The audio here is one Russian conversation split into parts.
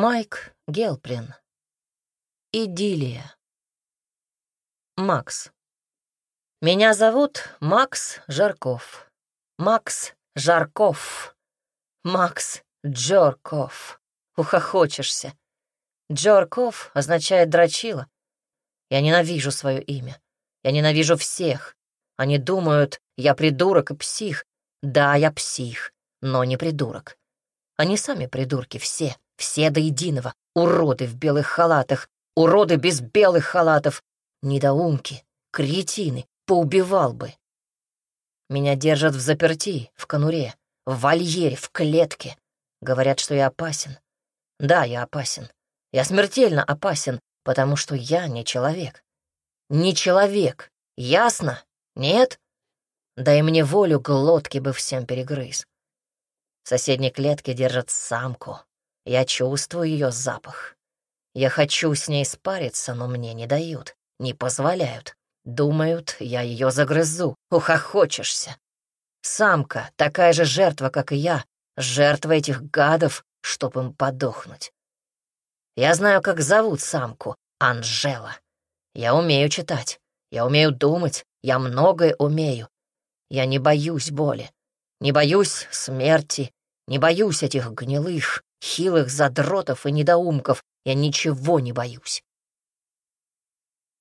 Майк Гелплин. Идиллия. Макс. Меня зовут Макс Жарков. Макс Жарков. Макс Джорков. Ухохочешься. Джорков означает дрочила. Я ненавижу свое имя. Я ненавижу всех. Они думают, я придурок и псих. Да, я псих, но не придурок. Они сами придурки, все, все до единого. Уроды в белых халатах, уроды без белых халатов, недоумки, кретины, поубивал бы. Меня держат в заперти, в конуре, в вольере, в клетке. Говорят, что я опасен. Да, я опасен. Я смертельно опасен, потому что я не человек. Не человек, ясно? Нет? Дай мне волю, глотки бы всем перегрыз. В соседней клетке держат самку. Я чувствую ее запах. Я хочу с ней спариться, но мне не дают, не позволяют. Думают, я ее загрызу, ухохочешься. Самка — такая же жертва, как и я, жертва этих гадов, чтоб им подохнуть. Я знаю, как зовут самку — Анжела. Я умею читать, я умею думать, я многое умею. Я не боюсь боли, не боюсь смерти, не боюсь этих гнилых, хилых задротов и недоумков. Я ничего не боюсь.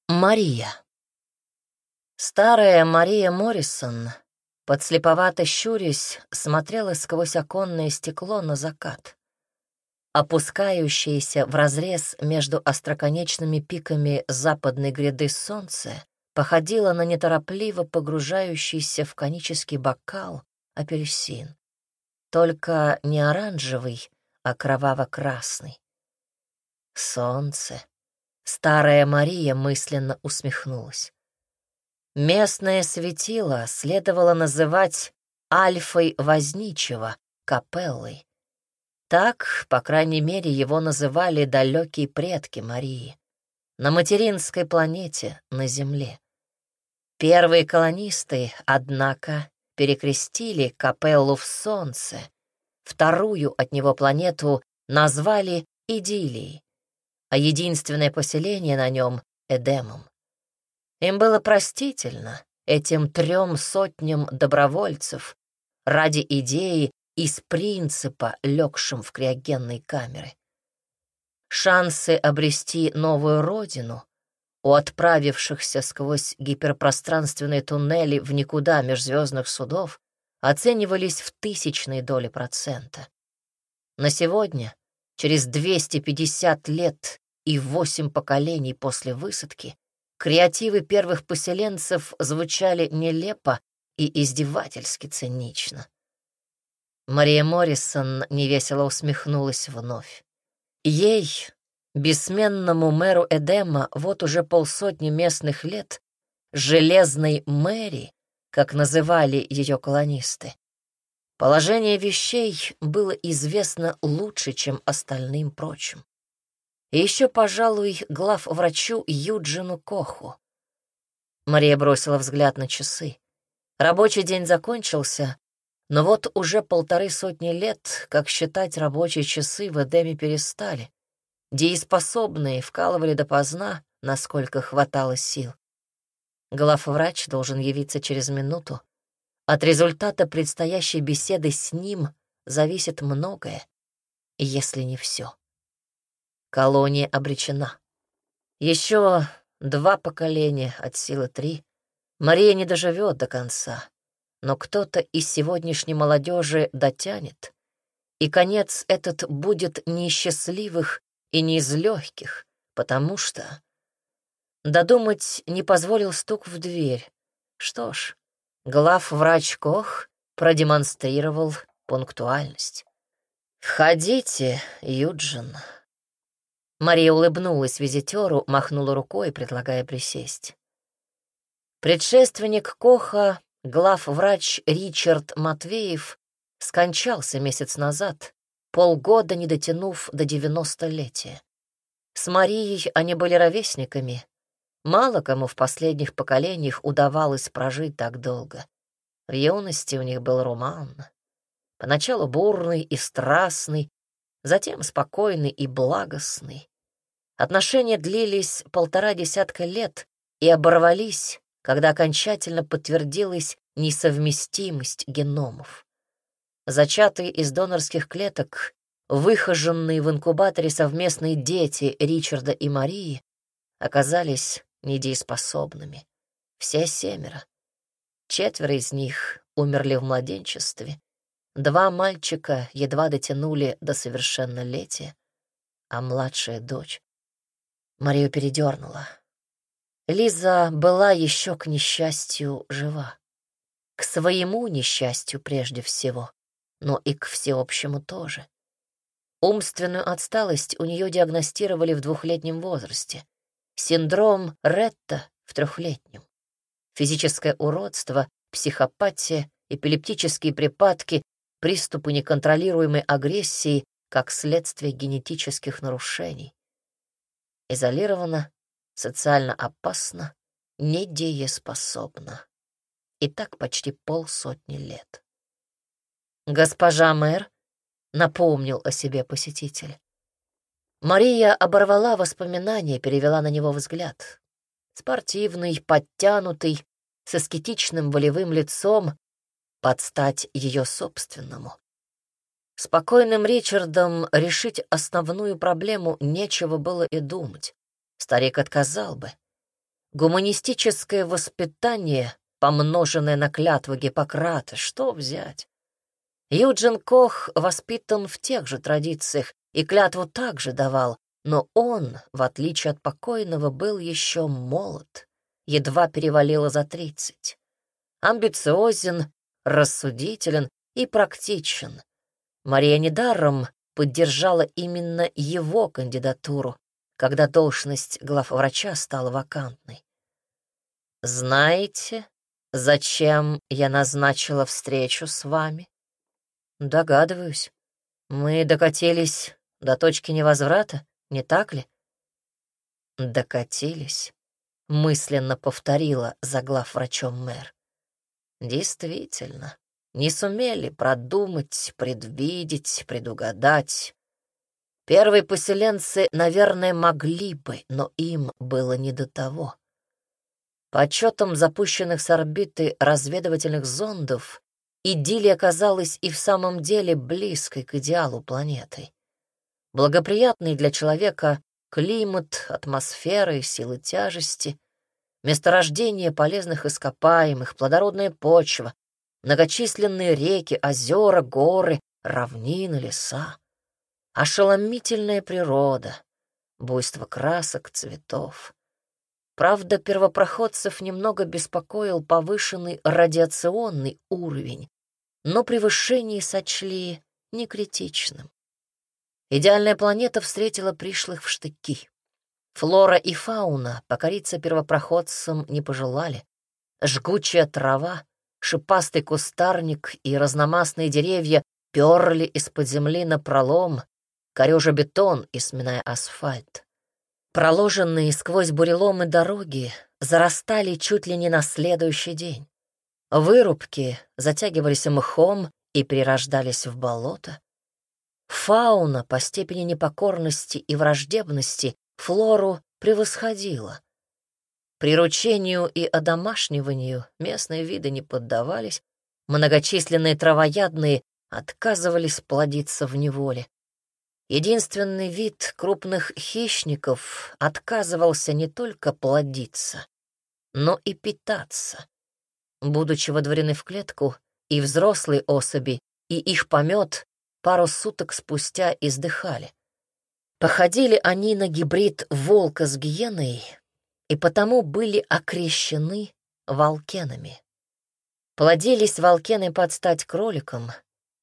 Мария. Старая Мария Моррисон, подслеповато щурясь, смотрела сквозь оконное стекло на закат. Опускающееся в разрез между остроконечными пиками западной гряды солнце походило на неторопливо погружающийся в конический бокал апельсин. Только не оранжевый, а кроваво-красный. Солнце. Старая Мария мысленно усмехнулась. Местное светило следовало называть Альфой Возничего, капеллой. Так, по крайней мере, его называли далекие предки Марии. На материнской планете, на Земле. Первые колонисты, однако, перекрестили капеллу в солнце, вторую от него планету назвали Идилией, а единственное поселение на нем — Эдемом. Им было простительно, этим трем сотням добровольцев, ради идеи из принципа, легшим в криогенной камеры. Шансы обрести новую родину у отправившихся сквозь гиперпространственные туннели в никуда межзвездных судов оценивались в тысячной доли процента. На сегодня, через 250 лет и восемь поколений после высадки, креативы первых поселенцев звучали нелепо и издевательски цинично. Мария Моррисон невесело усмехнулась вновь. Ей, Бессменному мэру Эдема вот уже полсотни местных лет, «железной мэри», как называли ее колонисты. Положение вещей было известно лучше, чем остальным прочим. И еще, пожалуй, глав врачу Юджину Коху. Мария бросила взгляд на часы. Рабочий день закончился, но вот уже полторы сотни лет, как считать рабочие часы в Эдеме перестали. Дееспособные вкалывали допоздна, насколько хватало сил. Главврач должен явиться через минуту. От результата предстоящей беседы с ним зависит многое, если не все. Колония обречена. Еще два поколения от силы три. Мария не доживет до конца, но кто-то из сегодняшней молодежи дотянет, и конец этот будет несчастливых и не из легких, потому что... Додумать не позволил стук в дверь. Что ж, глав-врач Кох продемонстрировал пунктуальность. «Входите, Юджин». Мария улыбнулась визитеру, махнула рукой, предлагая присесть. Предшественник Коха, глав-врач Ричард Матвеев, скончался месяц назад, полгода не дотянув до девяностолетия. С Марией они были ровесниками. Мало кому в последних поколениях удавалось прожить так долго. В юности у них был роман. Поначалу бурный и страстный, затем спокойный и благостный. Отношения длились полтора десятка лет и оборвались, когда окончательно подтвердилась несовместимость геномов. Зачатые из донорских клеток, выхоженные в инкубаторе совместные дети Ричарда и Марии оказались недееспособными. Все семеро. Четверо из них умерли в младенчестве. Два мальчика едва дотянули до совершеннолетия, а младшая дочь Марию передернула. Лиза была еще к несчастью жива. К своему несчастью прежде всего, но и к всеобщему тоже. Умственную отсталость у нее диагностировали в двухлетнем возрасте. Синдром Ретта в трехлетнем. Физическое уродство, психопатия, эпилептические припадки, приступы неконтролируемой агрессии как следствие генетических нарушений. Изолирована, социально опасна, недееспособна. И так почти полсотни лет. «Госпожа мэр», — напомнил о себе посетитель. Мария оборвала воспоминания, перевела на него взгляд. Спортивный, подтянутый, с аскетичным волевым лицом, под стать ее собственному. Спокойным Ричардом решить основную проблему нечего было и думать. Старик отказал бы. Гуманистическое воспитание, помноженное на клятву Гиппократа, что взять? Юджин Кох воспитан в тех же традициях и клятву также давал, но он, в отличие от покойного, был еще молод, едва перевалило за тридцать. Амбициозен, рассудителен и практичен, Мария недаром поддержала именно его кандидатуру, когда должность главврача стала вакантной. «Знаете, зачем я назначила встречу с вами?» «Догадываюсь. Мы докатились до точки невозврата, не так ли?» «Докатились», — мысленно повторила за главврачом мэр. «Действительно, не сумели продумать, предвидеть, предугадать. Первые поселенцы, наверное, могли бы, но им было не до того. По отчетам запущенных с орбиты разведывательных зондов, идиллия оказалась и в самом деле близкой к идеалу планеты. Благоприятный для человека климат, атмосфера и силы тяжести, месторождение полезных ископаемых, плодородная почва, многочисленные реки, озера, горы, равнины, леса. Ошеломительная природа, буйство красок, цветов. Правда, первопроходцев немного беспокоил повышенный радиационный уровень, но превышение сочли некритичным. Идеальная планета встретила пришлых в штыки. Флора и фауна покориться первопроходцам не пожелали. Жгучая трава, шипастый кустарник и разномастные деревья перли из-под земли на пролом, корежа бетон и сминая асфальт. Проложенные сквозь буреломы дороги зарастали чуть ли не на следующий день. Вырубки затягивались мхом и перерождались в болото. Фауна по степени непокорности и враждебности флору превосходила. Приручению и одомашниванию местные виды не поддавались, многочисленные травоядные отказывались плодиться в неволе. Единственный вид крупных хищников отказывался не только плодиться, но и питаться. Будучи водворены в клетку, и взрослые особи, и их помет пару суток спустя издыхали. Походили они на гибрид волка с гиеной, и потому были окрещены волкенами. Плодились волкены под стать кроликам,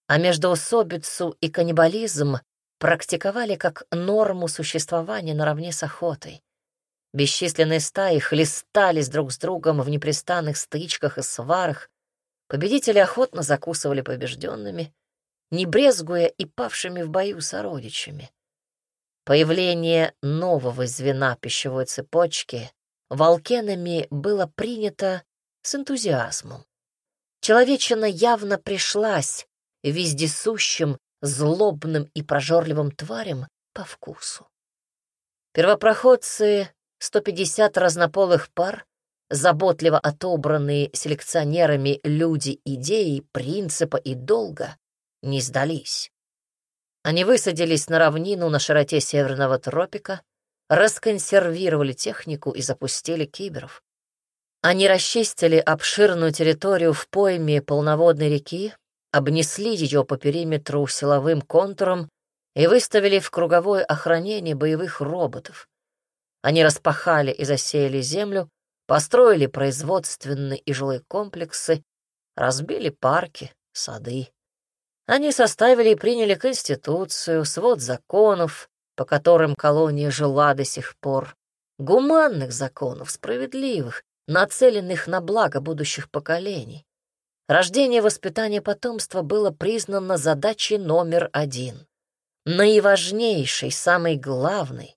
а междоусобицу и каннибализм практиковали как норму существования наравне с охотой. Бесчисленные стаи хлестались друг с другом в непрестанных стычках и сварах, победители охотно закусывали побежденными, не брезгуя и павшими в бою сородичами. Появление нового звена пищевой цепочки волкенами было принято с энтузиазмом. Человечина явно пришлась вездесущим, злобным и прожорливым тварям по вкусу. Первопроходцы, 150 разнополых пар, заботливо отобранные селекционерами люди идеи, принципа и долга, не сдались. Они высадились на равнину на широте северного тропика, расконсервировали технику и запустили киберов. Они расчистили обширную территорию в пойме полноводной реки, обнесли ее по периметру силовым контуром и выставили в круговое охранение боевых роботов. Они распахали и засеяли землю, построили производственные и жилые комплексы, разбили парки, сады. Они составили и приняли Конституцию, свод законов, по которым колония жила до сих пор, гуманных законов, справедливых, нацеленных на благо будущих поколений. Рождение и воспитание потомства было признано задачей номер один. Наиважнейшей, самой главной,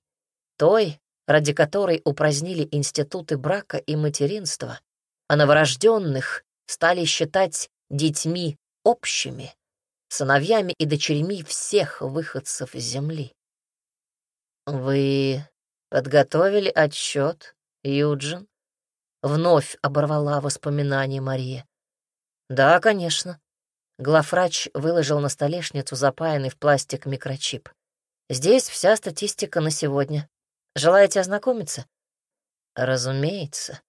той, ради которой упразднили институты брака и материнства, а новорожденных стали считать детьми общими, сыновьями и дочерьми всех выходцев земли. «Вы подготовили отчет, Юджин?» Вновь оборвала воспоминания Мария. «Да, конечно». Главврач выложил на столешницу запаянный в пластик микрочип. «Здесь вся статистика на сегодня. Желаете ознакомиться?» «Разумеется.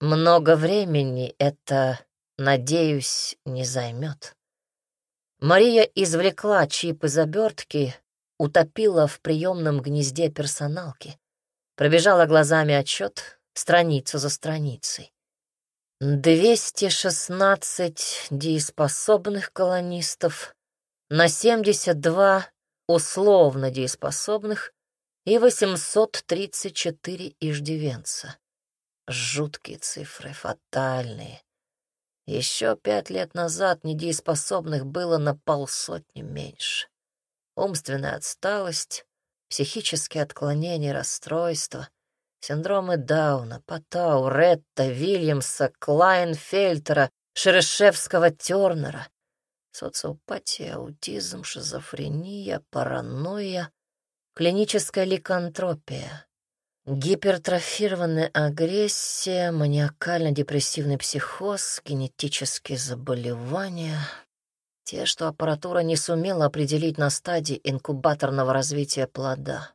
Много времени это, надеюсь, не займет». Мария извлекла чип из обертки, утопила в приемном гнезде персоналки, пробежала глазами отчет, страницу за страницей. 216 дееспособных колонистов на 72 условно дееспособных и 834 иждивенца. Жуткие цифры, фатальные. Еще пять лет назад недееспособных было на полсотни меньше. Умственная отсталость, психические отклонения, расстройства — Синдромы Дауна, Патау, Ретта, Вильямса, Клайнфельтера, Шерешевского, Тернера. Социопатия, аутизм, шизофрения, паранойя, клиническая ликантропия, гипертрофированная агрессия, маниакально-депрессивный психоз, генетические заболевания. Те, что аппаратура не сумела определить на стадии инкубаторного развития плода.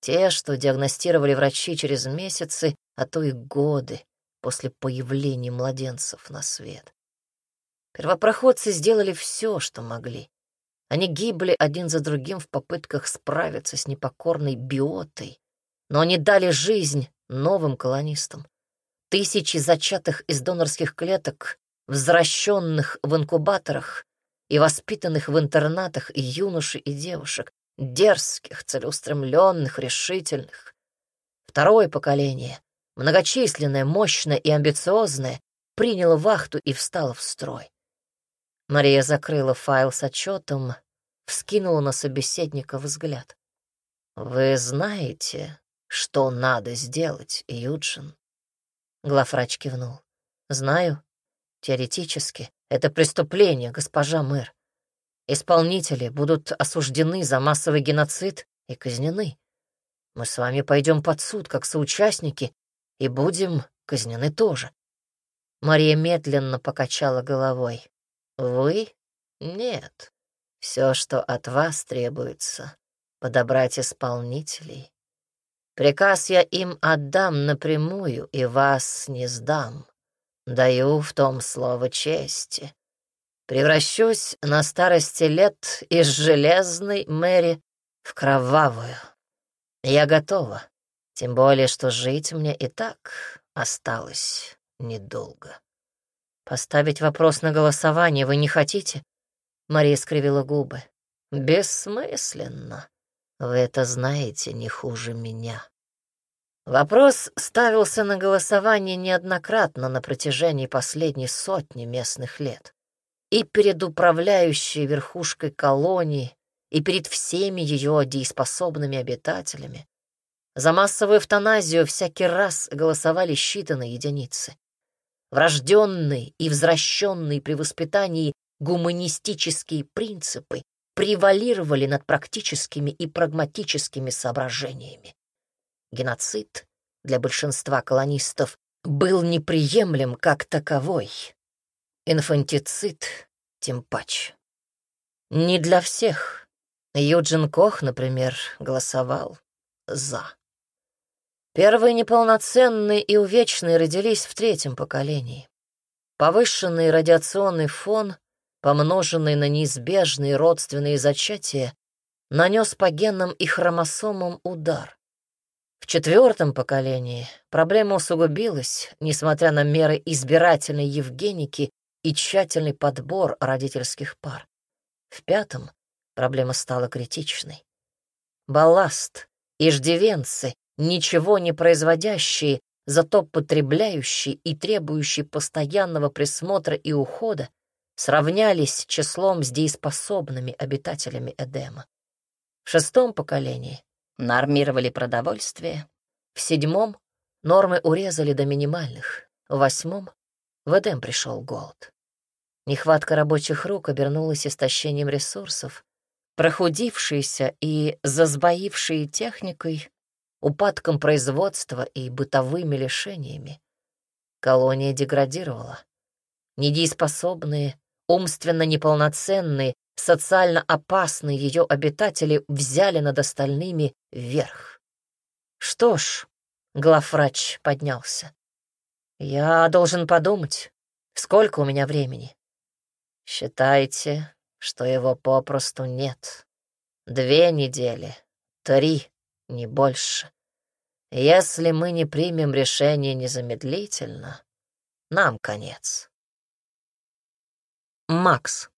Те, что диагностировали врачи через месяцы, а то и годы после появления младенцев на свет. Первопроходцы сделали все, что могли. Они гибли один за другим в попытках справиться с непокорной биотой, но они дали жизнь новым колонистам. Тысячи зачатых из донорских клеток, возвращенных в инкубаторах и воспитанных в интернатах и юношей и девушек, дерзких, целеустремленных, решительных. Второе поколение, многочисленное, мощное и амбициозное, приняло вахту и встало в строй. Мария закрыла файл с отчетом, вскинула на собеседника взгляд. «Вы знаете, что надо сделать, Юджин?» Главврач кивнул. «Знаю. Теоретически. Это преступление, госпожа мэр. Исполнители будут осуждены за массовый геноцид и казнены. Мы с вами пойдем под суд как соучастники и будем казнены тоже. Мария медленно покачала головой. Вы? Нет. Все, что от вас требуется, подобрать исполнителей. Приказ я им отдам напрямую и вас не сдам. Даю в том слово чести. Превращусь на старости лет из железной Мэри в кровавую. Я готова, тем более, что жить мне и так осталось недолго. Поставить вопрос на голосование вы не хотите? Мария скривила губы. Бессмысленно. Вы это знаете не хуже меня. Вопрос ставился на голосование неоднократно на протяжении последней сотни местных лет и перед управляющей верхушкой колонии, и перед всеми ее дееспособными обитателями. За массовую эвтаназию всякий раз голосовали считанные единицы. Врожденные и возвращенные при воспитании гуманистические принципы превалировали над практическими и прагматическими соображениями. Геноцид для большинства колонистов был неприемлем как таковой. Инфантицид тем паче. Не для всех. Юджин Кох, например, голосовал «за». Первые неполноценные и увечные родились в третьем поколении. Повышенный радиационный фон, помноженный на неизбежные родственные зачатия, нанес по генам и хромосомам удар. В четвертом поколении проблема усугубилась, несмотря на меры избирательной евгеники и тщательный подбор родительских пар. В пятом проблема стала критичной. Балласт, иждивенцы, ничего не производящие, зато потребляющие и требующие постоянного присмотра и ухода, сравнялись числом с дееспособными обитателями Эдема. В шестом поколении нормировали продовольствие, в седьмом нормы урезали до минимальных, в восьмом в Эдем пришел голод. Нехватка рабочих рук обернулась истощением ресурсов, прохудившиеся и засбоившие техникой, упадком производства и бытовыми лишениями. Колония деградировала. Недееспособные, умственно неполноценные, социально опасные ее обитатели взяли над остальными верх. Что ж, главврач поднялся. Я должен подумать, сколько у меня времени. Считайте, что его попросту нет. Две недели, три, не больше. Если мы не примем решение незамедлительно, нам конец. Макс.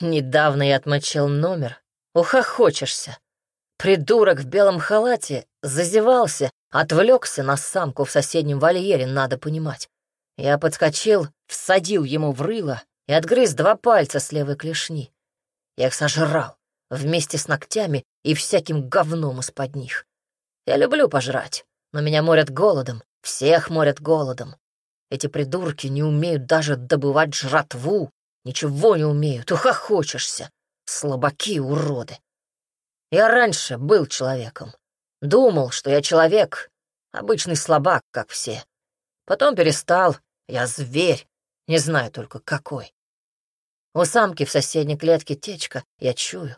Недавно я отмочил номер. Ухохочешься. Придурок в белом халате зазевался, отвлекся на самку в соседнем вольере, надо понимать. Я подскочил, всадил ему в рыло и отгрыз два пальца с левой клешни. Я их сожрал вместе с ногтями и всяким говном из-под них. Я люблю пожрать, но меня морят голодом, всех морят голодом. Эти придурки не умеют даже добывать жратву, ничего не умеют, ухохочешься. Слабаки, уроды. Я раньше был человеком. Думал, что я человек, обычный слабак, как все. Потом перестал, я зверь, не знаю только какой. У самки в соседней клетке течка, я чую.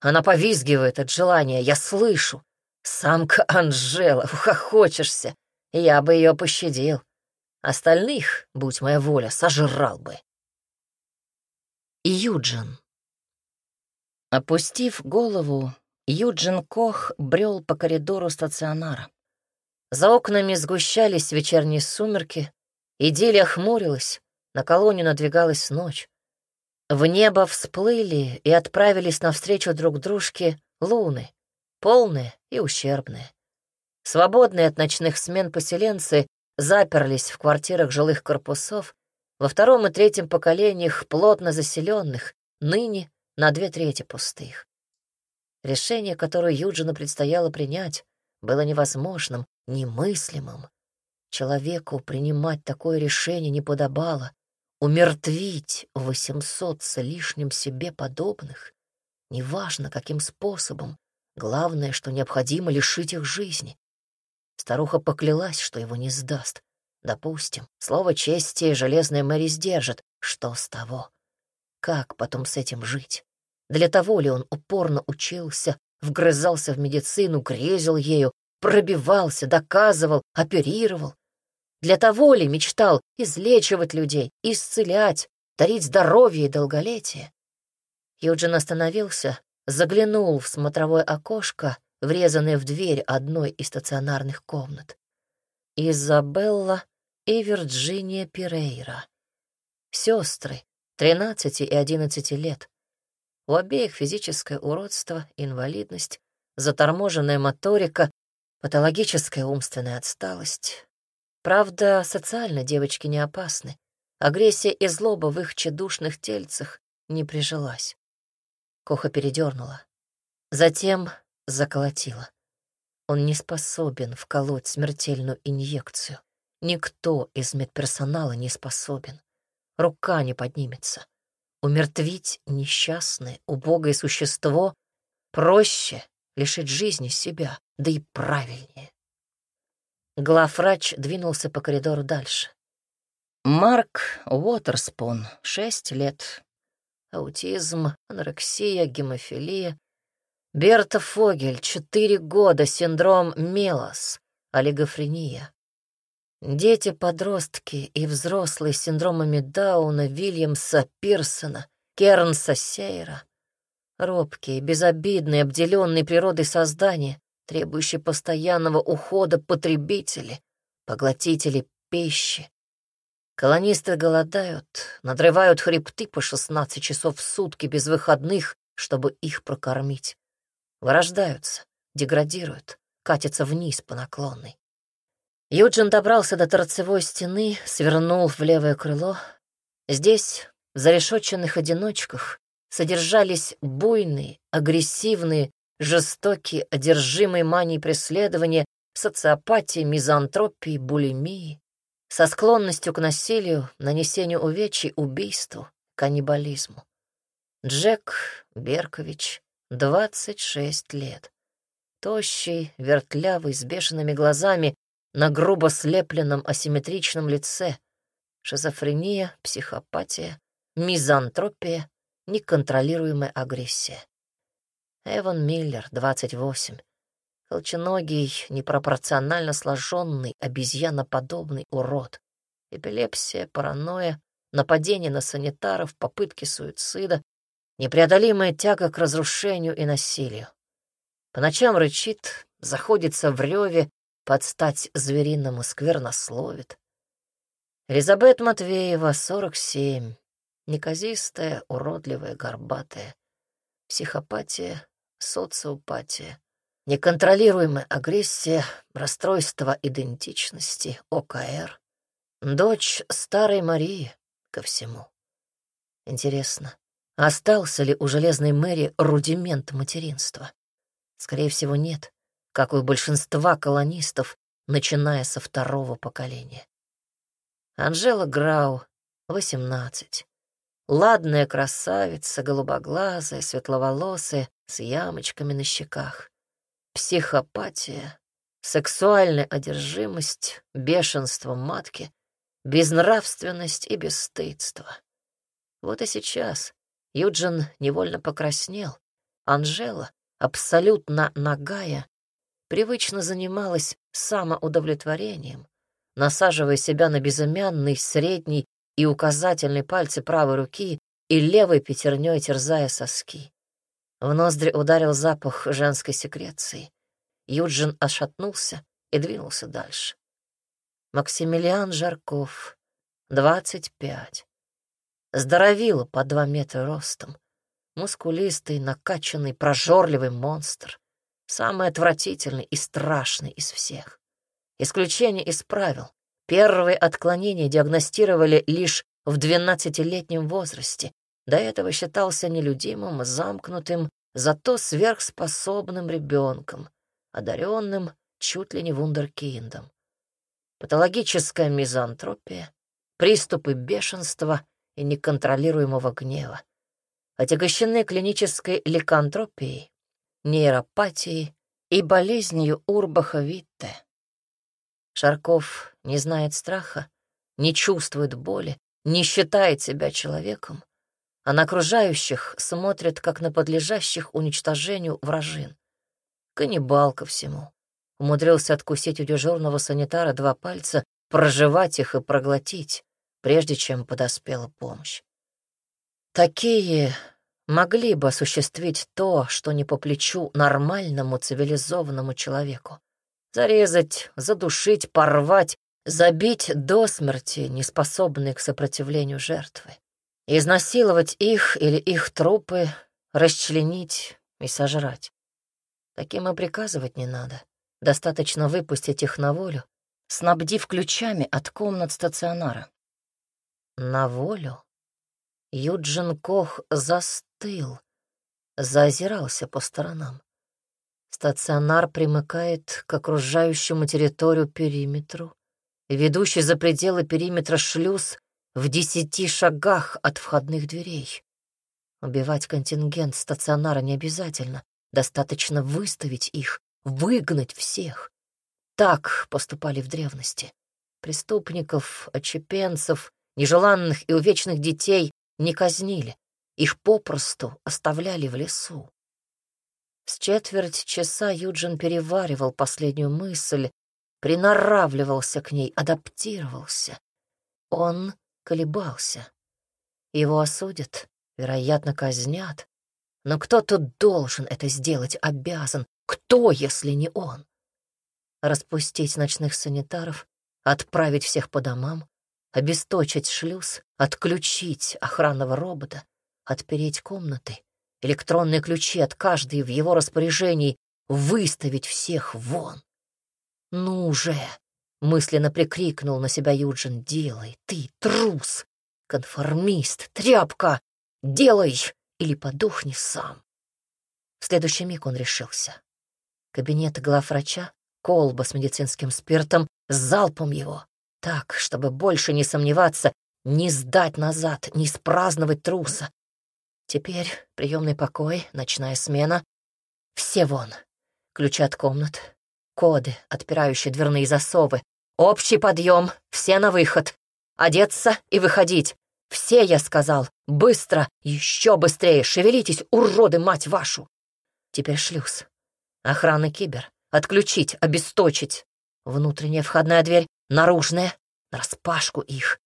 Она повизгивает от желания, я слышу. Самка Анжела, ухохочешься, я бы ее пощадил. Остальных, будь моя воля, сожрал бы. Юджин. Опустив голову, Юджин Кох брел по коридору стационара. За окнами сгущались вечерние сумерки, идиллия хмурилась, на колонию надвигалась ночь. В небо всплыли и отправились навстречу друг дружке луны, полные и ущербные. Свободные от ночных смен поселенцы заперлись в квартирах жилых корпусов, во втором и третьем поколениях плотно заселенных, ныне на две трети пустых. Решение, которое Юджину предстояло принять, было невозможным, немыслимым. Человеку принимать такое решение не подобало, умертвить восемьсот с лишним себе подобных, неважно каким способом, главное, что необходимо лишить их жизни. Старуха поклялась, что его не сдаст. Допустим, слово чести железная Мэри сдержит. Что с того? Как потом с этим жить? Для того ли он упорно учился, вгрызался в медицину, грезил ею, пробивался, доказывал, оперировал? Для того ли мечтал излечивать людей, исцелять, дарить здоровье и долголетие? Юджин остановился, заглянул в смотровое окошко, врезанное в дверь одной из стационарных комнат. Изабелла и Вирджиния Пирейра. Сестры, 13 и 11 лет. У обеих физическое уродство, инвалидность, заторможенная моторика, патологическая умственная отсталость, Правда, социально девочки не опасны. Агрессия и злоба в их чедушных тельцах не прижилась. Коха передернула. Затем заколотила. Он не способен вколоть смертельную инъекцию. Никто из медперсонала не способен. Рука не поднимется. Умертвить несчастное, убогое существо проще лишить жизни себя, да и правильнее. Главврач двинулся по коридору дальше. Марк Уотерспун, шесть лет. Аутизм, анорексия, гемофилия. Берта Фогель, четыре года, синдром Мелос, олигофрения. Дети-подростки и взрослые с синдромами Дауна, Вильямса, Пирсона, Кернса, Сейра. Робкие, безобидные, обделенные природой создания, требующие постоянного ухода потребители, поглотители пищи. Колонисты голодают, надрывают хребты по 16 часов в сутки без выходных, чтобы их прокормить. Вырождаются, деградируют, катятся вниз по наклонной. Юджин добрался до торцевой стены, свернул в левое крыло. Здесь, в зарешоченных одиночках, содержались буйные, агрессивные, жестокие, одержимые манией преследования, социопатии, мизантропии, булимии, со склонностью к насилию, нанесению увечий, убийству, каннибализму. Джек Беркович, 26 лет. Тощий, вертлявый, с бешеными глазами, на грубо слепленном асимметричном лице. Шизофрения, психопатия, мизантропия, неконтролируемая агрессия. Эван Миллер, 28. Колченогий, непропорционально сложенный, обезьяноподобный урод. Эпилепсия, паранойя, нападение на санитаров, попытки суицида, непреодолимая тяга к разрушению и насилию. По ночам рычит, заходится в реве, под стать звериному сквернословит. Элизабет Матвеева, 47, неказистая, уродливая, горбатая. Психопатия, социопатия, неконтролируемая агрессия, расстройство идентичности, ОКР. Дочь старой Марии ко всему. Интересно, остался ли у Железной Мэри рудимент материнства? Скорее всего, нет как у большинства колонистов, начиная со второго поколения. Анжела Грау, 18. Ладная красавица, голубоглазая, светловолосая, с ямочками на щеках. Психопатия, сексуальная одержимость, бешенство матки, безнравственность и бесстыдство. Вот и сейчас Юджин невольно покраснел. Анжела, абсолютно нагая, привычно занималась самоудовлетворением, насаживая себя на безымянный, средний и указательный пальцы правой руки и левой пятерней терзая соски. В ноздри ударил запах женской секреции. Юджин ошатнулся и двинулся дальше. Максимилиан Жарков, двадцать пять. Здоровило по два метра ростом. Мускулистый, накачанный, прожорливый монстр самый отвратительный и страшный из всех. Исключение из правил. Первые отклонения диагностировали лишь в 12-летнем возрасте. До этого считался нелюдимым, замкнутым, зато сверхспособным ребенком, одаренным чуть ли не вундеркиндом. Патологическая мизантропия, приступы бешенства и неконтролируемого гнева. Отягощены клинической ликантропией, нейропатией и болезнью Урбаха-Витте. Шарков не знает страха, не чувствует боли, не считает себя человеком, а на окружающих смотрит, как на подлежащих уничтожению вражин. Каннибал ко всему. Умудрился откусить у дежурного санитара два пальца, проживать их и проглотить, прежде чем подоспела помощь. Такие могли бы осуществить то, что не по плечу нормальному цивилизованному человеку. Зарезать, задушить, порвать, забить до смерти неспособные к сопротивлению жертвы. Изнасиловать их или их трупы, расчленить и сожрать. Таким и приказывать не надо. Достаточно выпустить их на волю, снабдив ключами от комнат стационара. На волю? Юджин Кох застыл, заозирался по сторонам. Стационар примыкает к окружающему территорию периметру. Ведущий за пределы периметра шлюз в десяти шагах от входных дверей. Убивать контингент стационара не обязательно. Достаточно выставить их, выгнать всех. Так поступали в древности. Преступников, очепенцев, нежеланных и увечных детей не казнили. Их попросту оставляли в лесу. С четверть часа Юджин переваривал последнюю мысль, приноравливался к ней, адаптировался. Он колебался. Его осудят, вероятно, казнят. Но кто тут должен это сделать, обязан? Кто, если не он? Распустить ночных санитаров, отправить всех по домам, обесточить шлюз, отключить охранного робота, отпереть комнаты, электронные ключи от каждой в его распоряжении, выставить всех вон. «Ну же!» — мысленно прикрикнул на себя Юджин. «Делай, ты трус, конформист, тряпка! Делай или подохни сам!» В следующий миг он решился. Кабинет главврача, колба с медицинским спиртом, залпом его, так, чтобы больше не сомневаться, не сдать назад, не спраздновать труса, Теперь приемный покой, ночная смена. Все вон. Ключи от комнат, коды, отпирающие дверные засовы. Общий подъем, все на выход. Одеться и выходить. Все, я сказал, быстро, еще быстрее, шевелитесь, уроды, мать вашу. Теперь шлюз. Охрана кибер. Отключить, обесточить. Внутренняя входная дверь, наружная, распашку их.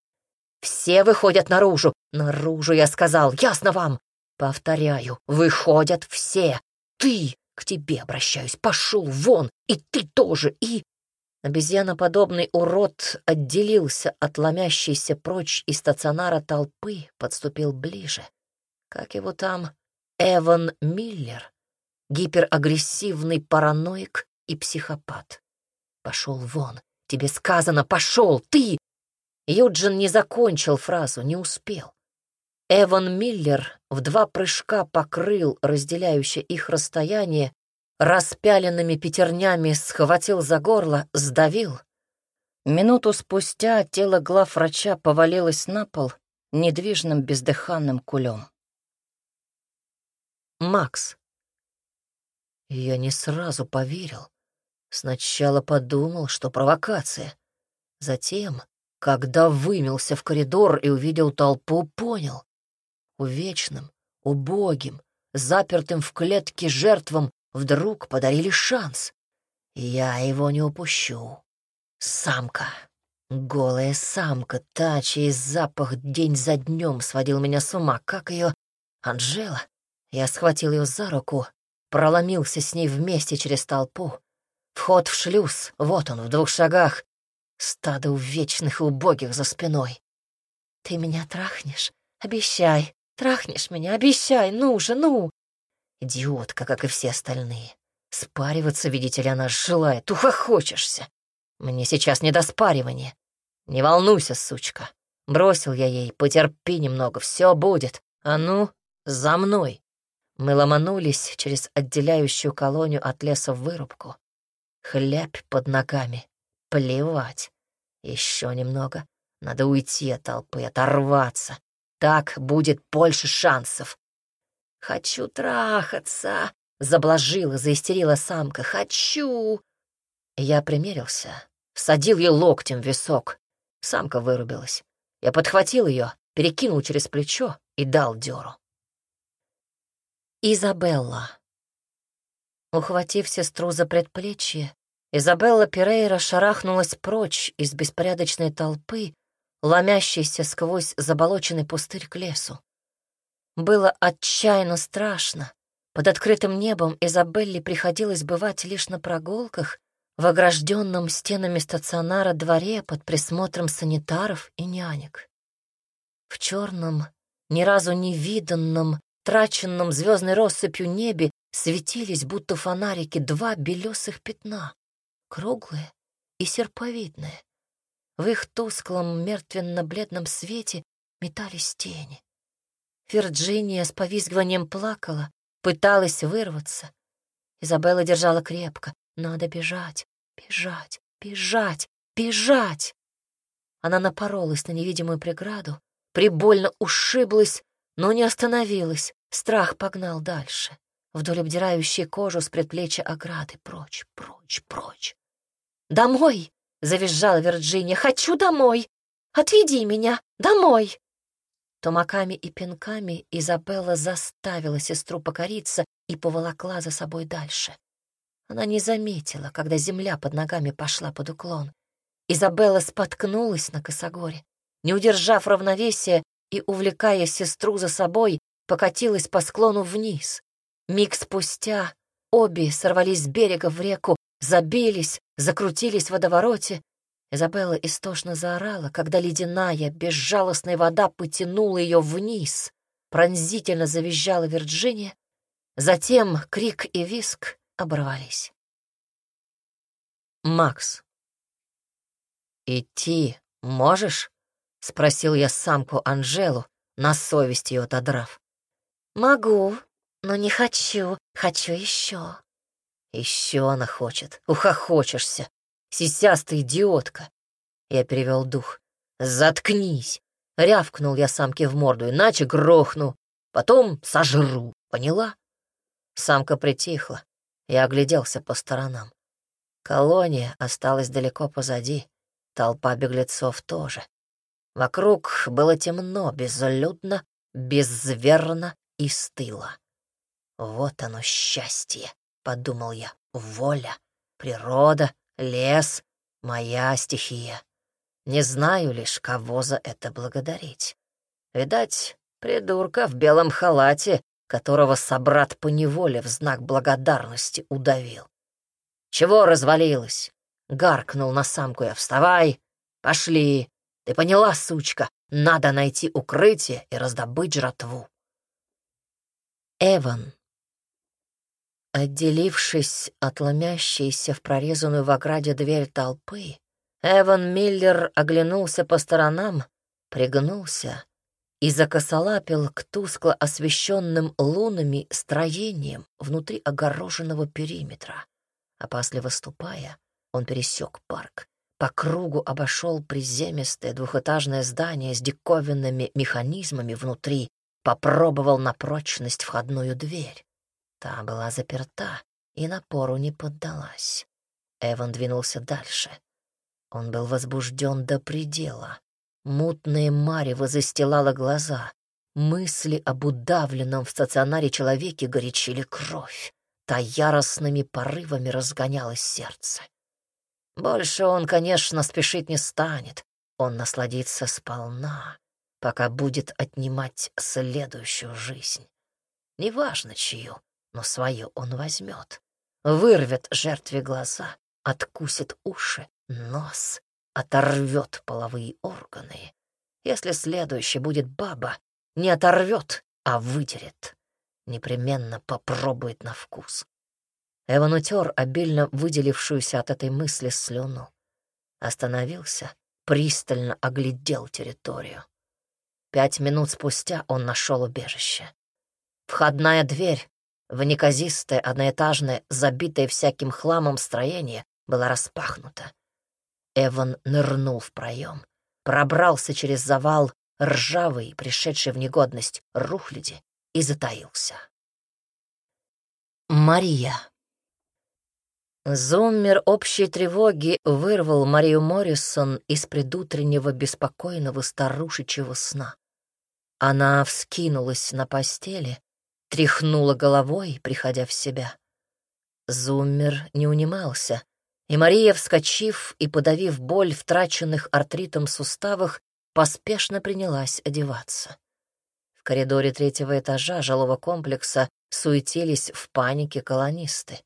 Все выходят наружу. Наружу, я сказал, ясно вам? Повторяю, выходят все. Ты, к тебе обращаюсь, пошел вон, и ты тоже, и... Обезьяноподобный урод отделился от ломящейся прочь из стационара толпы, подступил ближе. Как его там? Эван Миллер, гиперагрессивный параноик и психопат. Пошел вон, тебе сказано, пошел, ты! Юджин не закончил фразу, не успел. Эван Миллер в два прыжка покрыл разделяющее их расстояние, распяленными пятернями схватил за горло, сдавил. Минуту спустя тело главврача повалилось на пол недвижным бездыханным кулем. Макс. Я не сразу поверил. Сначала подумал, что провокация. Затем, когда вымелся в коридор и увидел толпу, понял увечным, убогим, запертым в клетке жертвам вдруг подарили шанс. Я его не упущу. Самка. Голая самка, та, чей запах день за днем сводил меня с ума. Как ее? Анжела. Я схватил ее за руку, проломился с ней вместе через толпу. Вход в шлюз, вот он, в двух шагах. Стадо увечных и убогих за спиной. «Ты меня трахнешь? Обещай!» Трахнешь меня, обещай, ну же, ну!» Идиотка, как и все остальные. Спариваться, видите ли, она желает, ухохочешься. Мне сейчас не до спаривания. Не волнуйся, сучка. Бросил я ей, потерпи немного, все будет. А ну, за мной. Мы ломанулись через отделяющую колонию от леса в вырубку. Хлябь под ногами. Плевать. Еще немного. Надо уйти от толпы, оторваться. Так будет больше шансов. «Хочу трахаться», — заблажила, заистерила самка. «Хочу!» Я примерился, всадил ей локтем в висок. Самка вырубилась. Я подхватил ее, перекинул через плечо и дал дёру. Изабелла. Ухватив сестру за предплечье, Изабелла Перейра шарахнулась прочь из беспорядочной толпы, ломящийся сквозь заболоченный пустырь к лесу. Было отчаянно страшно. Под открытым небом Изабелле приходилось бывать лишь на прогулках в огражденном стенами стационара дворе под присмотром санитаров и нянек. В черном, ни разу не виданном, траченном звездной россыпью небе светились, будто фонарики, два белесых пятна, круглые и серповидные. В их тусклом, мертвенно-бледном свете метались тени. Вирджиния с повизгиванием плакала, пыталась вырваться. Изабелла держала крепко. Надо бежать, бежать, бежать, бежать. Она напоролась на невидимую преграду, прибольно ушиблась, но не остановилась, страх погнал дальше, вдоль обдирающей кожу с предплечья ограды, прочь, прочь, прочь. «Домой!» — завизжала Вирджиния. «Хочу домой! Отведи меня! Домой!» Тумаками и пинками Изабелла заставила сестру покориться и поволокла за собой дальше. Она не заметила, когда земля под ногами пошла под уклон. Изабелла споткнулась на косогоре. Не удержав равновесия и увлекая сестру за собой, покатилась по склону вниз. Миг спустя обе сорвались с берега в реку, забились, закрутились в водовороте. Изабелла истошно заорала, когда ледяная, безжалостная вода потянула ее вниз. Пронзительно завизжала Вирджиния. Затем крик и виск оборвались. Макс. «Идти можешь?» — спросил я самку Анжелу, на совесть ее отодрав. «Могу, но не хочу, хочу еще». «Еще она хочет, ухохочешься, сисястая идиотка!» Я перевел дух. «Заткнись!» — рявкнул я самке в морду, иначе грохну, потом сожру, поняла? Самка притихла, я огляделся по сторонам. Колония осталась далеко позади, толпа беглецов тоже. Вокруг было темно, безлюдно, беззверно и стыло. «Вот оно счастье», — подумал я, — «воля, природа, лес, моя стихия. Не знаю лишь, кого за это благодарить. Видать, придурка в белом халате которого собрат по неволе в знак благодарности удавил. «Чего развалилась?» — гаркнул на самку я. «Вставай! Пошли! Ты поняла, сучка? Надо найти укрытие и раздобыть жратву». Эван. Отделившись от ломящейся в прорезанную в ограде дверь толпы, Эван Миллер оглянулся по сторонам, пригнулся и закосолапил к тускло освещенным лунами строениям внутри огороженного периметра. Опасливо ступая, он пересек парк, по кругу обошел приземистое двухэтажное здание с диковинными механизмами внутри, попробовал на прочность входную дверь. Та была заперта и напору не поддалась. Эван двинулся дальше. Он был возбужден до предела. Мутное марево застилало глаза. Мысли об удавленном в стационаре человеке горячили кровь. Та яростными порывами разгонялось сердце. Больше он, конечно, спешить не станет. Он насладится сполна, пока будет отнимать следующую жизнь. Неважно чью, но свое он возьмет. Вырвет жертве глаза, откусит уши, нос, оторвет половые органы. Если следующий будет баба, не оторвет, а выдерет. Непременно попробует на вкус. Эван утер обильно выделившуюся от этой мысли слюну. Остановился, пристально оглядел территорию. Пять минут спустя он нашел убежище. Входная дверь в неказистое, одноэтажное, забитое всяким хламом строение была распахнута. Эван нырнул в проем, пробрался через завал ржавый, пришедший в негодность, рухляди и затаился. Мария. Зуммер общей тревоги вырвал Марию Моррисон из предутреннего беспокойного старушечьего сна. Она вскинулась на постели, тряхнула головой, приходя в себя. Зуммер не унимался, и Мария, вскочив и подавив боль в траченных артритом суставах, поспешно принялась одеваться. В коридоре третьего этажа жилого комплекса суетились в панике колонисты.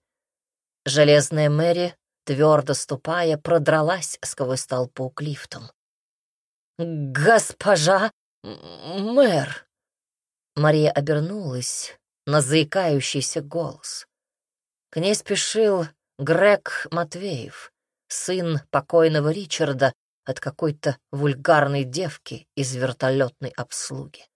Железная Мэри, твердо ступая, продралась сквозь толпу к лифтам. «Госпожа мэр!» Мария обернулась на заикающийся голос. К ней спешил Грег Матвеев, сын покойного Ричарда от какой-то вульгарной девки из вертолетной обслуги.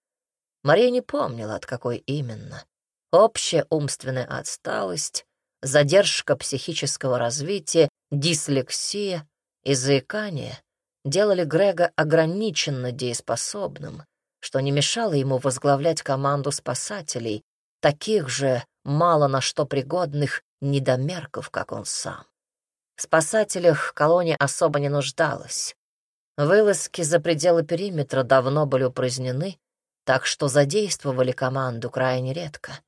Мария не помнила, от какой именно. Общая умственная отсталость, задержка психического развития, дислексия и заикание делали Грега ограниченно дееспособным, что не мешало ему возглавлять команду спасателей, таких же мало на что пригодных недомерков, как он сам. В спасателях колония особо не нуждалась. Вылазки за пределы периметра давно были упразднены, так что задействовали команду крайне редко.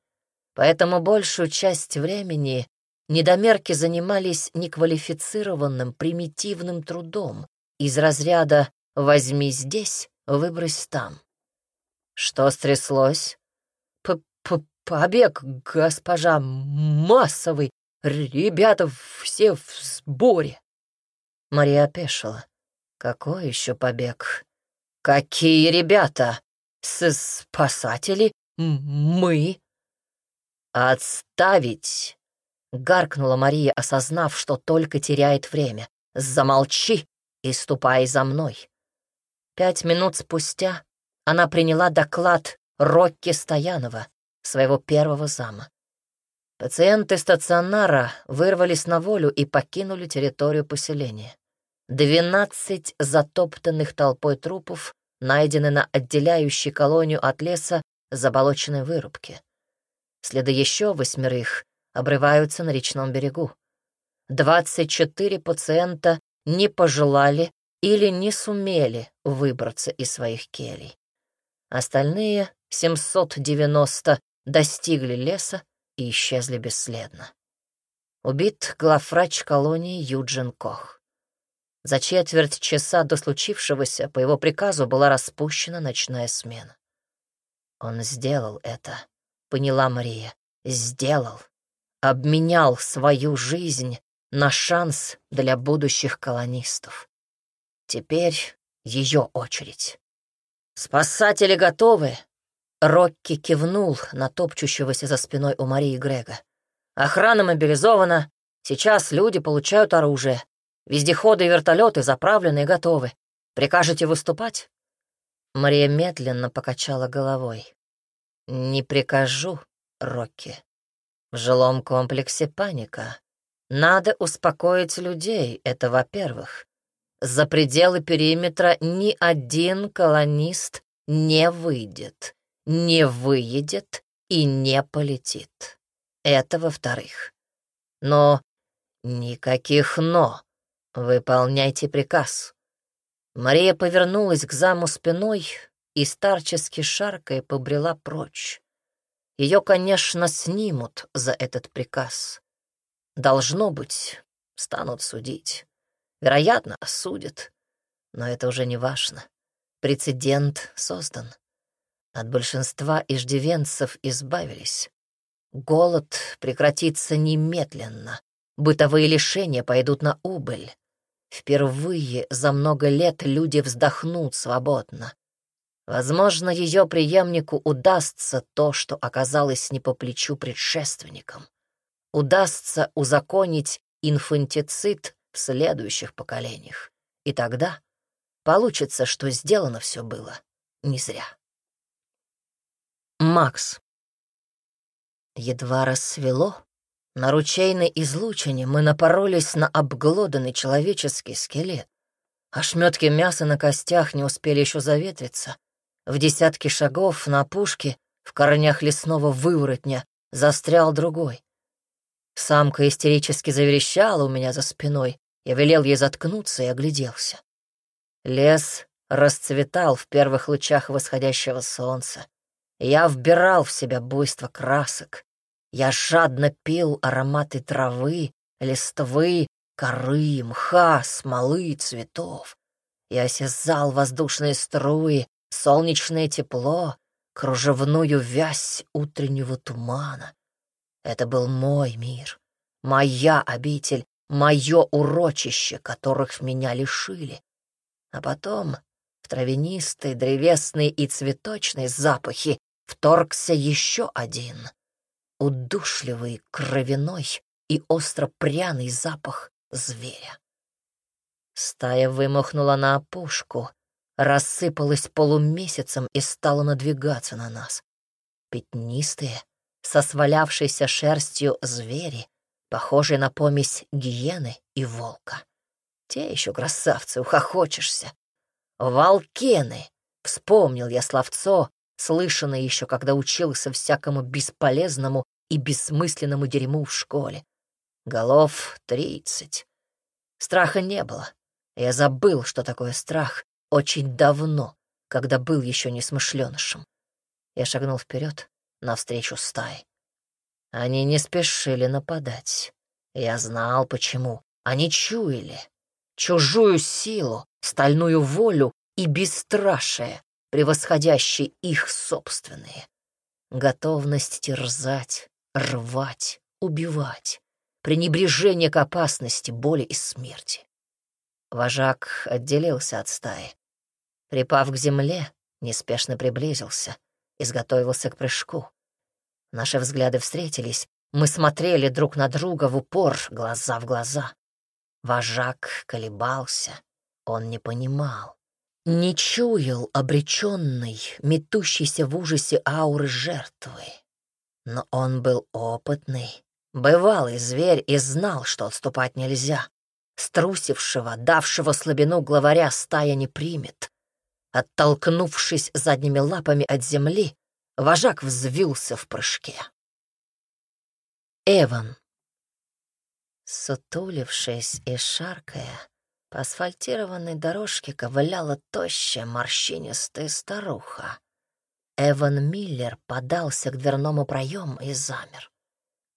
Поэтому большую часть времени недомерки занимались неквалифицированным, примитивным трудом из разряда «возьми здесь, выбрось там». Что стряслось? П -п Побег, госпожа, массовый. Ребята все в сборе. Мария опешила. Какой еще побег? Какие ребята? С спасатели? Мы? Отставить! Гаркнула Мария, осознав, что только теряет время. Замолчи и ступай за мной. Пять минут спустя она приняла доклад Рокки Стоянова, своего первого зама. Пациенты стационара вырвались на волю и покинули территорию поселения. Двенадцать затоптанных толпой трупов найдены на отделяющей колонию от леса заболоченной вырубке. Следы еще восьмерых обрываются на речном берегу. Двадцать четыре пациента не пожелали или не сумели выбраться из своих келей. Остальные 790 достигли леса и исчезли бесследно. Убит главврач колонии Юджин Кох. За четверть часа до случившегося по его приказу была распущена ночная смена. Он сделал это, поняла Мария, сделал, обменял свою жизнь на шанс для будущих колонистов. Теперь ее очередь. «Спасатели готовы?» Рокки кивнул на топчущегося за спиной у Марии Грега. «Охрана мобилизована. Сейчас люди получают оружие. Вездеходы и вертолеты заправлены и готовы. Прикажете выступать?» Мария медленно покачала головой. «Не прикажу, Рокки. В жилом комплексе паника. Надо успокоить людей, это во-первых. За пределы периметра ни один колонист не выйдет не выедет и не полетит. Это во-вторых. Но никаких «но». Выполняйте приказ. Мария повернулась к заму спиной и старчески шаркой побрела прочь. Ее, конечно, снимут за этот приказ. Должно быть, станут судить. Вероятно, осудят. Но это уже не важно. Прецедент создан. От большинства иждивенцев избавились. Голод прекратится немедленно. Бытовые лишения пойдут на убыль. Впервые за много лет люди вздохнут свободно. Возможно, ее преемнику удастся то, что оказалось не по плечу предшественникам. Удастся узаконить инфантицид в следующих поколениях. И тогда получится, что сделано все было не зря. Макс. Едва рассвело, на ручейной излучине мы напоролись на обглоданный человеческий скелет. Ошметки мяса на костях не успели еще заветриться. В десятке шагов на опушке, в корнях лесного выворотня, застрял другой. Самка истерически заверещала у меня за спиной. Я велел ей заткнуться и огляделся. Лес расцветал в первых лучах восходящего солнца. Я вбирал в себя буйство красок. Я жадно пил ароматы травы, листвы, коры, мха, смолы, цветов. Я осязал воздушные струи, солнечное тепло, кружевную вязь утреннего тумана. Это был мой мир, моя обитель, мое урочище, которых меня лишили. А потом в травянистые, древесные и цветочные запахи вторгся еще один, удушливый, кровяной и остро-пряный запах зверя. Стая вымахнула на опушку, рассыпалась полумесяцем и стала надвигаться на нас. Пятнистые, со свалявшейся шерстью звери, похожие на помесь гиены и волка. Те еще красавцы, ухохочешься. Волкены, Вспомнил я словцо, слышанное еще, когда учился всякому бесполезному и бессмысленному дерьму в школе. Голов тридцать. Страха не было. Я забыл, что такое страх, очень давно, когда был еще несмышленышем. Я шагнул вперед, навстречу стае. Они не спешили нападать. Я знал, почему. Они чуяли чужую силу, стальную волю и бесстрашие, превосходящие их собственные. Готовность терзать, рвать, убивать, пренебрежение к опасности, боли и смерти. Вожак отделился от стаи. Припав к земле, неспешно приблизился, изготовился к прыжку. Наши взгляды встретились, мы смотрели друг на друга в упор, глаза в глаза. Вожак колебался, он не понимал, не чуял обреченный, метущийся в ужасе ауры жертвы. Но он был опытный, бывалый зверь и знал, что отступать нельзя. Струсившего, давшего слабину главаря стая не примет. Оттолкнувшись задними лапами от земли, вожак взвился в прыжке. Эван. Сутулившись и шаркая, по асфальтированной дорожке ковыляла тощая морщинистая старуха. Эван Миллер подался к дверному проему и замер.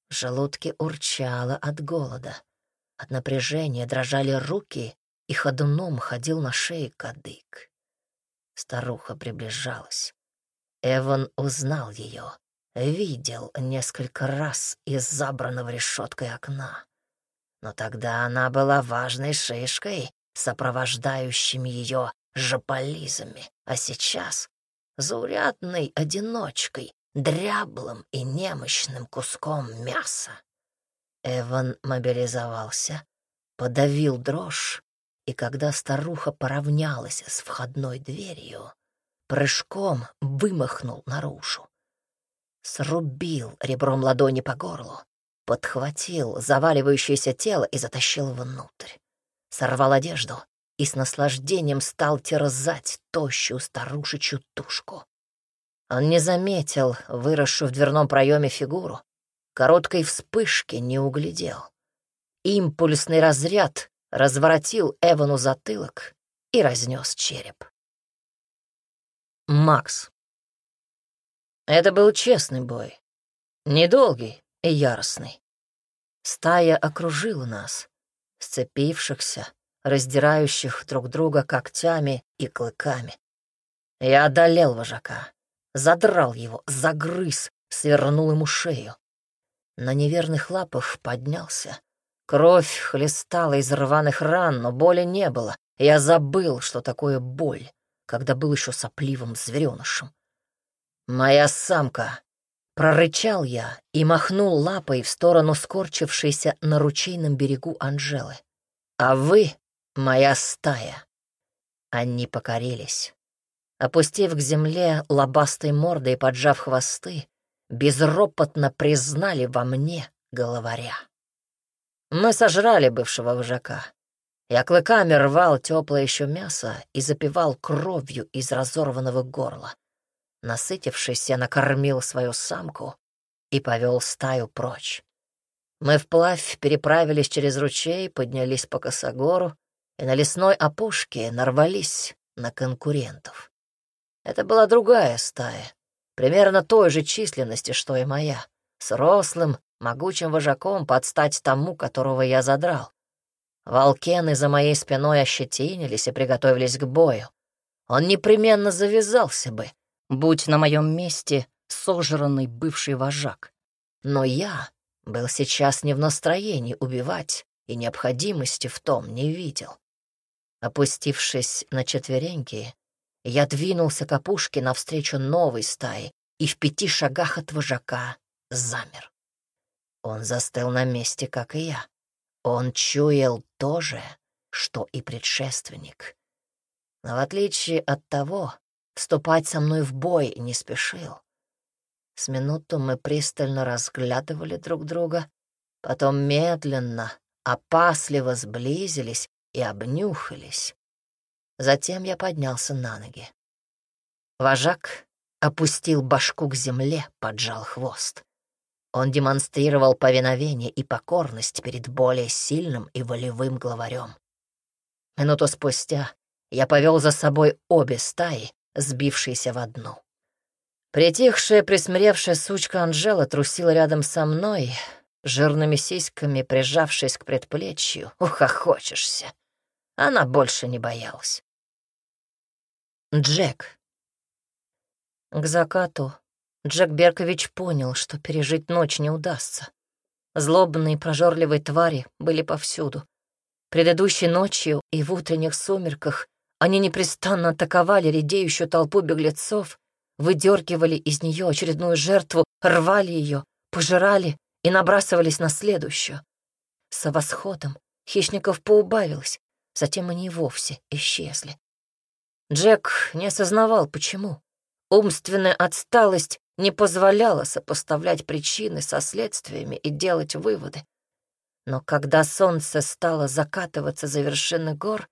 В желудке урчало от голода. От напряжения дрожали руки, и ходуном ходил на шее кадык. Старуха приближалась. Эван узнал ее, видел несколько раз из забранного решеткой окна. Но тогда она была важной шишкой, сопровождающими ее жополизами, а сейчас — заурядной одиночкой, дряблым и немощным куском мяса. Эван мобилизовался, подавил дрожь, и когда старуха поравнялась с входной дверью, прыжком вымахнул наружу. Срубил ребром ладони по горлу, подхватил заваливающееся тело и затащил внутрь. Сорвал одежду и с наслаждением стал терзать тощую старушечью тушку. Он не заметил выросшую в дверном проеме фигуру, короткой вспышки не углядел. Импульсный разряд разворотил Эвану затылок и разнес череп. Макс. Это был честный бой. Недолгий, и яростный. Стая окружила нас, сцепившихся, раздирающих друг друга когтями и клыками. Я одолел вожака, задрал его, загрыз, свернул ему шею. На неверных лапах поднялся. Кровь хлестала из рваных ран, но боли не было. Я забыл, что такое боль, когда был еще сопливым зверенышем. Моя самка Прорычал я и махнул лапой в сторону скорчившейся на ручейном берегу Анжелы. «А вы — моя стая!» Они покорились. Опустив к земле лобастой мордой и поджав хвосты, безропотно признали во мне головаря. Мы сожрали бывшего вожака. Я клыками рвал теплое еще мясо и запивал кровью из разорванного горла. Насытившись, я накормил свою самку и повел стаю прочь. Мы вплавь переправились через ручей, поднялись по косогору и на лесной опушке нарвались на конкурентов. Это была другая стая, примерно той же численности, что и моя, с рослым, могучим вожаком под стать тому, которого я задрал. Волкены за моей спиной ощетинились и приготовились к бою. Он непременно завязался бы, будь на моем месте сожранный бывший вожак. Но я был сейчас не в настроении убивать и необходимости в том не видел. Опустившись на четвереньки, я двинулся к опушке навстречу новой стае и в пяти шагах от вожака замер. Он застыл на месте, как и я. Он чуял то же, что и предшественник. Но в отличие от того, вступать со мной в бой не спешил. С минуту мы пристально разглядывали друг друга, потом медленно, опасливо сблизились и обнюхались. Затем я поднялся на ноги. Вожак опустил башку к земле, поджал хвост. Он демонстрировал повиновение и покорность перед более сильным и волевым главарем. Минуту спустя я повел за собой обе стаи, сбившиеся в одну. Притихшая, присмиревшая сучка Анжела трусила рядом со мной, жирными сиськами прижавшись к предплечью. Ухохочешься. Она больше не боялась. Джек. К закату Джек Беркович понял, что пережить ночь не удастся. Злобные прожорливые твари были повсюду. Предыдущей ночью и в утренних сумерках они непрестанно атаковали редеющую толпу беглецов, выдергивали из нее очередную жертву, рвали ее, пожирали и набрасывались на следующую. С восходом хищников поубавилось, затем они вовсе исчезли. Джек не осознавал, почему. Умственная отсталость не позволяла сопоставлять причины со следствиями и делать выводы. Но когда солнце стало закатываться за вершины гор,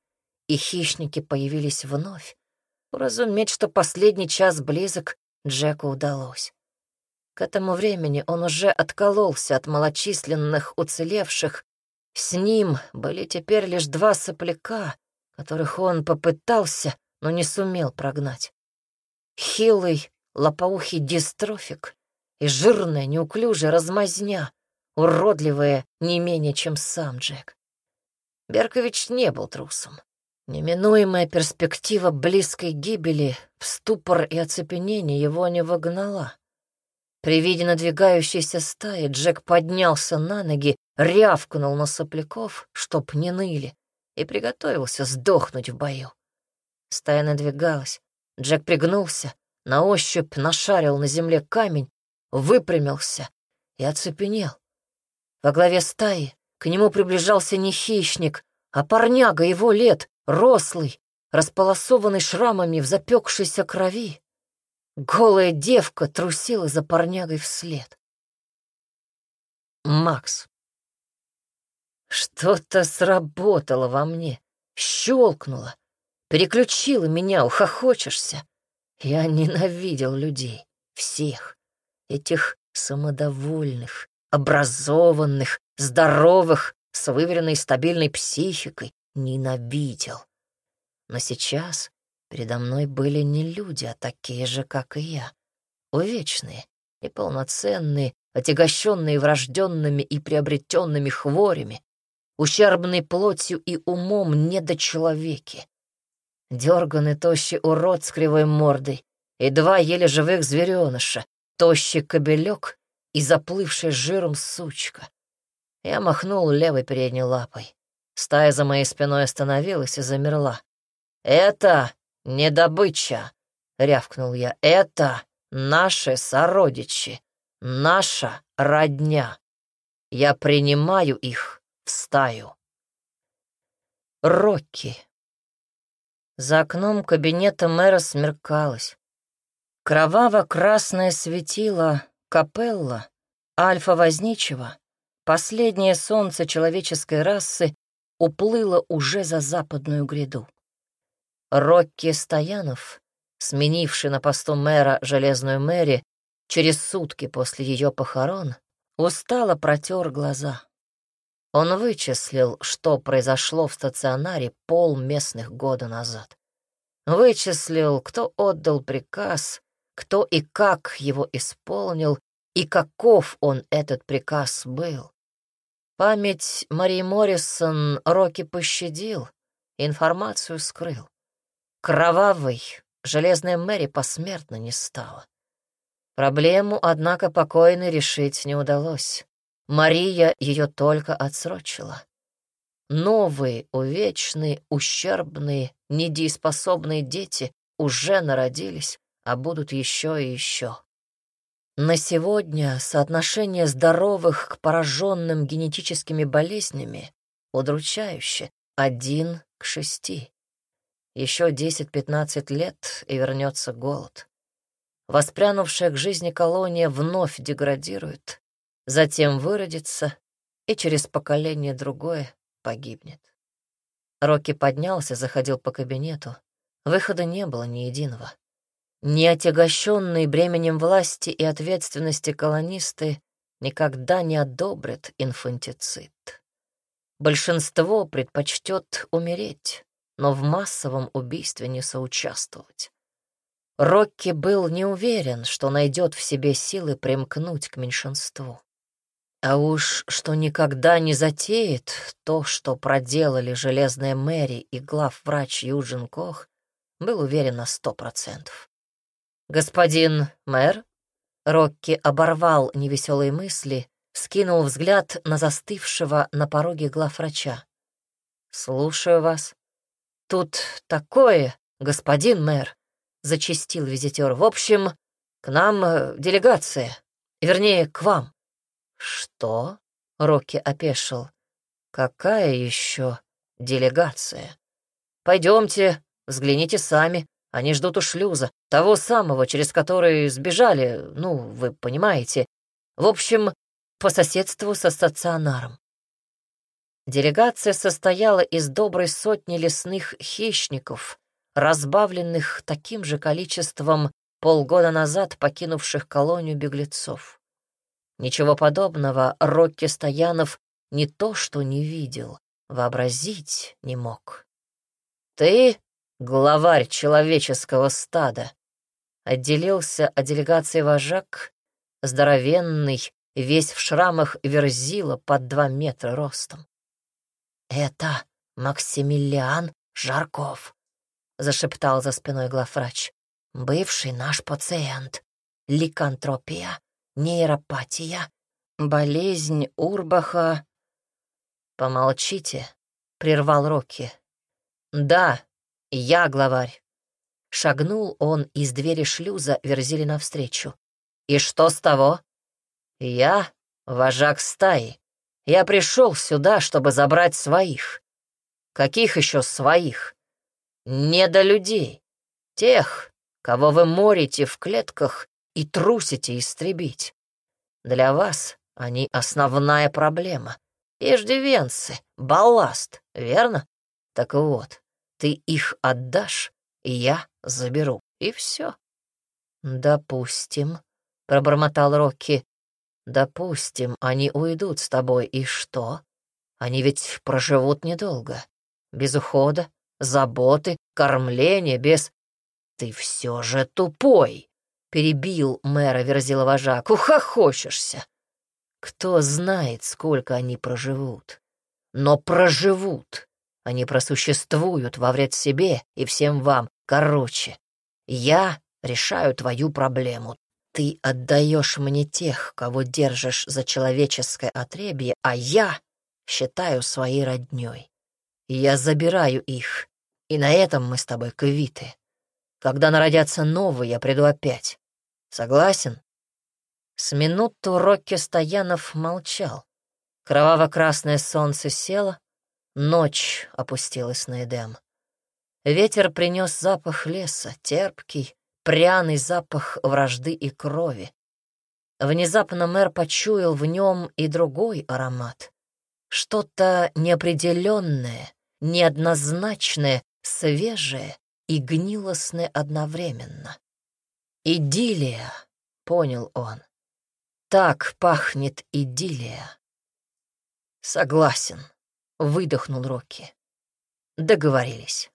и хищники появились вновь, уразуметь, что последний час близок, Джеку удалось. К этому времени он уже откололся от малочисленных уцелевших. С ним были теперь лишь два сопляка, которых он попытался, но не сумел прогнать. Хилый, лопоухий дистрофик и жирная, неуклюжая размазня, уродливая не менее, чем сам Джек. Беркович не был трусом. Неминуемая перспектива близкой гибели в ступор и оцепенение его не вогнала. При виде надвигающейся стаи Джек поднялся на ноги, рявкнул на сопляков, чтоб не ныли, и приготовился сдохнуть в бою. Стая надвигалась. Джек пригнулся, на ощупь нашарил на земле камень, выпрямился и оцепенел. Во главе стаи к нему приближался не хищник, а парняга его лет, рослый, располосованный шрамами в запекшейся крови. Голая девка трусила за парнягой вслед. Макс. Что-то сработало во мне, щелкнуло, переключило меня, ухохочешься. Я ненавидел людей, всех, этих самодовольных, образованных, здоровых, с выверенной стабильной психикой, ненавидел. Но сейчас передо мной были не люди, а такие же, как и я. Увечные и полноценные, отягощенные врожденными и приобретенными хворями, ущербные плотью и умом недочеловеки. Дерганный тощий урод с кривой мордой и два еле живых звереныша, тощий кобелек и заплывшая жиром сучка. Я махнул левой передней лапой. Стая за моей спиной остановилась и замерла. «Это не добыча!» — рявкнул я. «Это наши сородичи, наша родня. Я принимаю их в стаю». Рокки. За окном кабинета мэра смеркалось. Кроваво-красное светило капелла Альфа-Возничего, последнее солнце человеческой расы, уплыло уже за западную гряду. Рокки Стоянов, сменивший на посту мэра Железную Мэри через сутки после ее похорон, устало протер глаза. Он вычислил, что произошло в стационаре полместных года назад. Вычислил, кто отдал приказ, кто и как его исполнил, и каков он, этот приказ, был. Память Марии Моррисон Рокки пощадил, информацию скрыл. Кровавый, железная Мэри посмертно не стала. Проблему, однако, покойной решить не удалось. Мария ее только отсрочила. Новые, увечные, ущербные, недееспособные дети уже народились, а будут еще и еще. На сегодня соотношение здоровых к пораженным генетическими болезнями удручающе один к шести. Еще 10-15 лет, и вернется голод. Воспрянувшая к жизни колония вновь деградирует, затем выродится и через поколение другое погибнет. Рокки поднялся, заходил по кабинету. Выхода не было ни единого. неотягощенные бременем власти и ответственности колонисты никогда не одобрят инфантицид. Большинство предпочтет умереть, но в массовом убийстве не соучаствовать. Рокки был не уверен, что найдет в себе силы примкнуть к меньшинству. А уж что никогда не затеет то, что проделали железная Мэри и главврач Юджин Кох, был уверен на сто процентов. «Господин мэр?» Рокки оборвал невеселые мысли, скинул взгляд на застывшего на пороге главврача. «Слушаю вас. Тут такое, господин мэр», — зачистил визитер. «В общем, к нам э, делегация, вернее, к вам». «Что?» — Рокки опешил. «Какая еще делегация? Пойдемте, взгляните сами. Они ждут у шлюза, того самого, через который сбежали, ну, вы понимаете. В общем, по соседству со стационаром. Делегация состояла из доброй сотни лесных хищников, разбавленных таким же количеством полгода назад покинувших колонию беглецов. Ничего подобного Рокки Стоянов не то что не видел, вообразить не мог. «Ты — главарь человеческого стада», — отделился от делегации вожак, здоровенный, весь в шрамах верзила под два метра ростом. «Это Максимилиан Жарков», — зашептал за спиной главврач. «Бывший наш пациент. Ликантропия, нейропатия, болезнь Урбаха...» «Помолчите», — прервал Рокки. «Да, я главарь». Шагнул он из двери шлюза, верзили навстречу. «И что с того?» «Я — вожак стаи. Я пришел сюда, чтобы забрать своих». «Каких еще своих?» «Не до людей. Тех, кого вы морите в клетках и трусите истребить. Для вас они основная проблема. Иждивенцы, балласт, верно? Так вот, ты их отдашь, и я заберу, и все. «Допустим», — пробормотал Рокки, Допустим, они уйдут с тобой, и что? Они ведь проживут недолго. Без ухода, заботы, кормления, без... Ты все же тупой, перебил мэра Верзила вожак. Ухохочешься. Кто знает, сколько они проживут. Но проживут. Они просуществуют во вред себе и всем вам. Короче, я решаю твою проблему. Ты отдаешь мне тех, кого держишь за человеческое отребье, а я считаю своей роднёй. Я забираю их, и на этом мы с тобой квиты. Когда народятся новые, я приду опять. Согласен?» С минуту Рокки Стоянов молчал. Кроваво-красное солнце село, ночь опустилась на Эдем. Ветер принес запах леса, терпкий, пряный запах вражды и крови. Внезапно мэр почуял в нем и другой аромат. Что-то неопределенное, неоднозначное, свежее и гнилостное одновременно. «Идиллия», — понял он. «Так пахнет идиллия». «Согласен», — выдохнул Рокки. «Договорились».